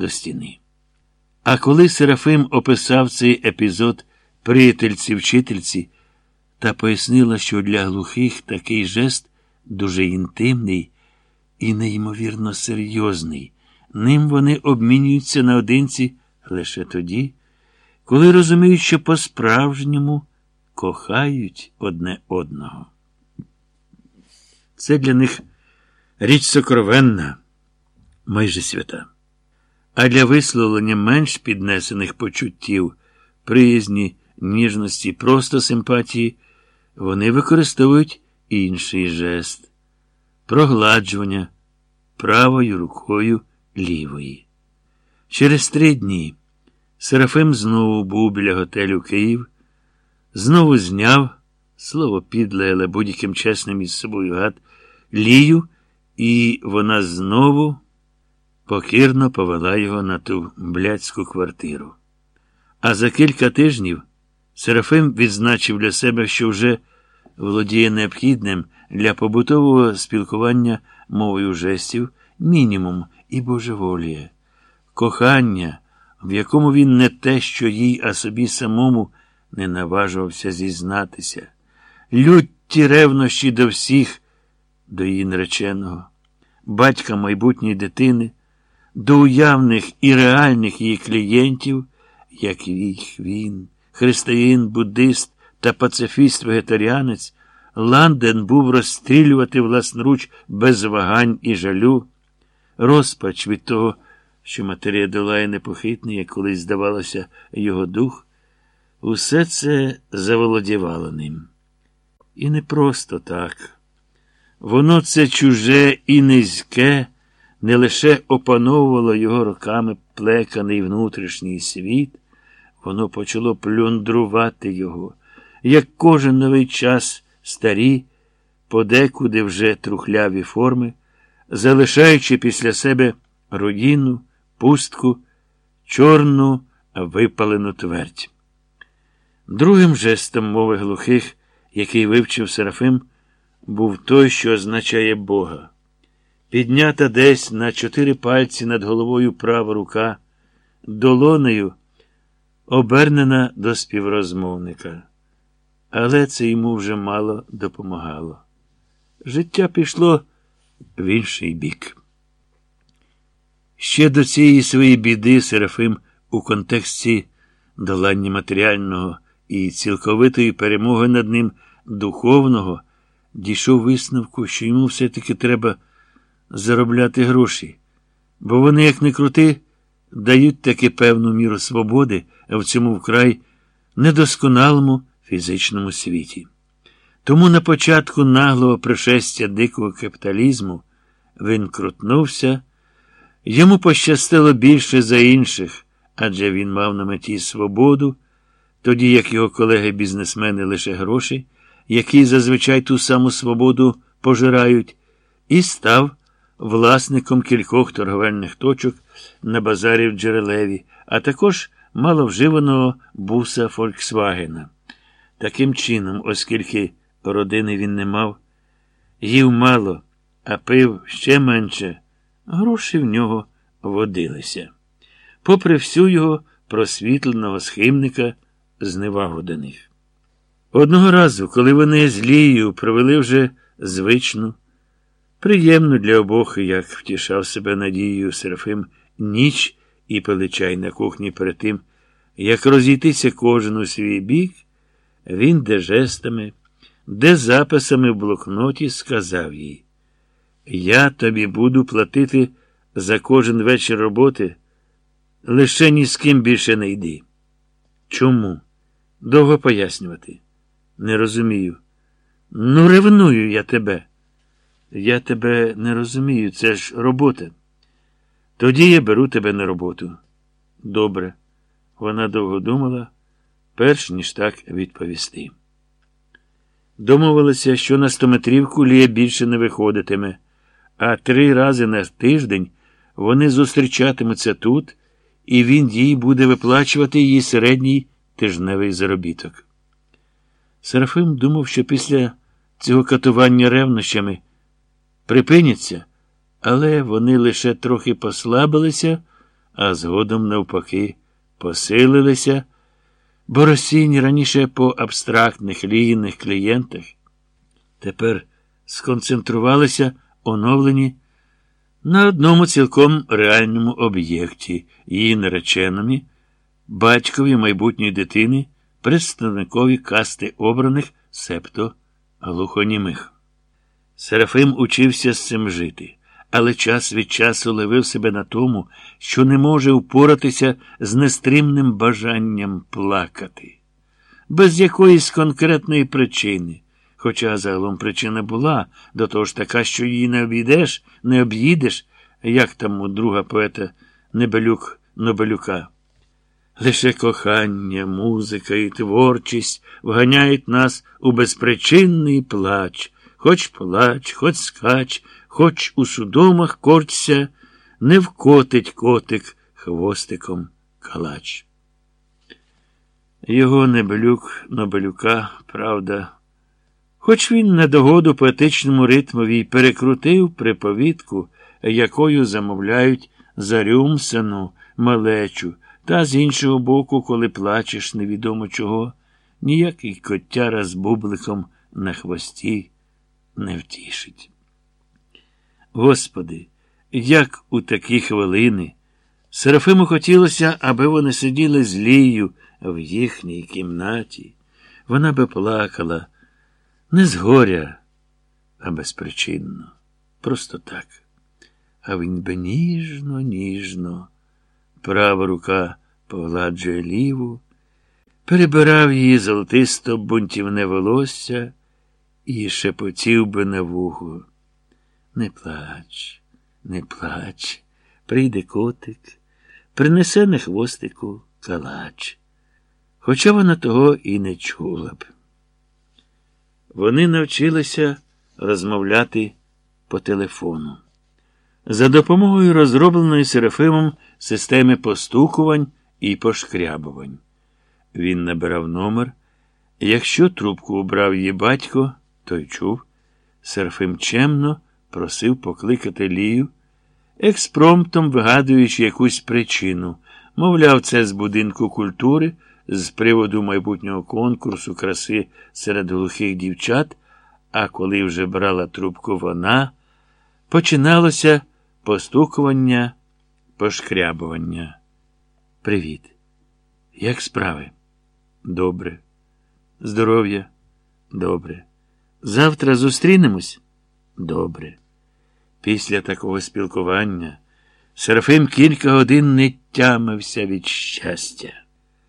до стіни. А коли Серафим описав цей епізод приятельці вчительці та пояснила, що для глухих такий жест дуже інтимний і неймовірно серйозний, ним вони обмінюються наодинці лише тоді, коли розуміють, що по-справжньому кохають одне одного. Це для них річ сокровенна, майже свята. А для висловлення менш піднесених почуттів, приязні, ніжності, просто симпатії, вони використовують інший жест прогладжування правою рукою лівої. Через три дні Серафим знову був біля готелю Київ, знову зняв слово підле, але будь-яким чесним із собою гад, лію, і вона знову покірно повела його на ту блядську квартиру. А за кілька тижнів Серафим відзначив для себе, що вже володіє необхідним для побутового спілкування мовою жестів мінімум і божеволіє, кохання, в якому він не те, що їй, а собі самому не наважувався зізнатися, лютті ревнощі до всіх, до її нареченого, батька майбутньої дитини, до уявних і реальних її клієнтів, як їх він, християнин, буддист та пацифіст-вегетаріанець, Ланден був розстрілювати власноруч без вагань і жалю, розпач від того, що матерія долає непохитний, як колись здавалося, його дух, усе це заволодівало ним. І не просто так. Воно це чуже і низьке, не лише опановувало його роками плеканий внутрішній світ, воно почало плюндрувати його, як кожен новий час старі, подекуди вже трухляві форми, залишаючи після себе руїну, пустку, чорну, випалену твердь. Другим жестом мови глухих, який вивчив Серафим, був той, що означає Бога. Піднята десь на чотири пальці над головою права рука, долонею обернена до співрозмовника. Але це йому вже мало допомагало. Життя пішло в інший бік. Ще до цієї своєї біди Серафим у контексті долання матеріального і цілковитої перемоги над ним духовного дійшов висновку, що йому все-таки треба заробляти гроші, бо вони, як не крути, дають таки певну міру свободи в цьому вкрай недосконалому фізичному світі. Тому на початку наглого пришестя дикого капіталізму він крутнувся, йому пощастило більше за інших, адже він мав на меті свободу, тоді як його колеги-бізнесмени лише гроші, які зазвичай ту саму свободу пожирають, і став власником кількох торговельних точок на базарі в Джерелеві, а також маловживаного буса Фольксвагена. Таким чином, оскільки родини він не мав, їв мало, а пив ще менше, гроші в нього водилися. Попри всю його просвітленого схимника, зневагу до них. Одного разу, коли вони з Лією провели вже звичну, приємну для обох, як втішав себе надією Серафим, ніч і пили чай на кухні перед тим, як розійтися кожен у свій бік, він де жестами, де записами в блокноті сказав їй: Я тобі буду платити за кожен вечір роботи, лише ні з ким більше не йди. Чому? Довго пояснювати. Не розумію. Ну, ревную я тебе. Я тебе не розумію, це ж робота. Тоді я беру тебе на роботу. Добре. Вона довго думала, перш ніж так відповісти. Домовилися, що на стометрівку Лія більше не виходитиме, а три рази на тиждень вони зустрічатимуться тут, і він їй буде виплачувати її середній тижневий заробіток. Серафим думав, що після цього катування ревнощами припиняться, але вони лише трохи послабилися, а згодом, навпаки, посилилися, бо розсійні раніше по абстрактних лінійних клієнтах тепер сконцентрувалися оновлені на одному цілком реальному об'єкті, її нареченому, батькові майбутньої дитини, представникові касти обраних, септо глухонімих. Серафим учився з цим жити, але час від часу ловив себе на тому, що не може впоратися з нестримним бажанням плакати, без якоїсь конкретної причини. Хоча загалом причина була до того ж така, що її не обійдеш, не об'їдеш, як там у друга поета Небелюк Нобелюка. Лише кохання, музика і творчість вганяють нас у безпричинний плач, хоч плач, хоч скач, хоч у судомах корчся, не вкотить котик хвостиком калач. Його Небелюк Нобелюка, правда, Хоч він на догоду поетичному ритмові перекрутив приповідку, якою замовляють зарюмсану малечу, та з іншого боку, коли плачеш невідомо чого, ніякий котяра з бубликом на хвості не втішить. Господи, як у такі хвилини, Серафиму хотілося, аби вони сиділи з Лією в їхній кімнаті. Вона би плакала. Не з горя, а безпричинно. Просто так. А він би ніжно, ніжно, права рука погладжує ліву, перебирав її золотисто бунтівне волосся і шепотів би на вухо. Не плач, не плач, прийде котик, принесе на хвостику калач. Хоча вона того і не чула б. Вони навчилися розмовляти по телефону. За допомогою розробленої Серафимом системи постукувань і пошкрябувань. Він набирав номер. Якщо трубку убрав її батько, той чув, Серафим чемно просив покликати Лію, експромтом вигадуючи якусь причину, мовляв, це з будинку культури з приводу майбутнього конкурсу краси серед глухих дівчат, а коли вже брала трубку вона, починалося постукування, пошкрябування. Привіт. Як справи? Добре. Здоров'я? Добре. Завтра зустрінемось? Добре. Після такого спілкування Серафим кілька годин не тямився від щастя.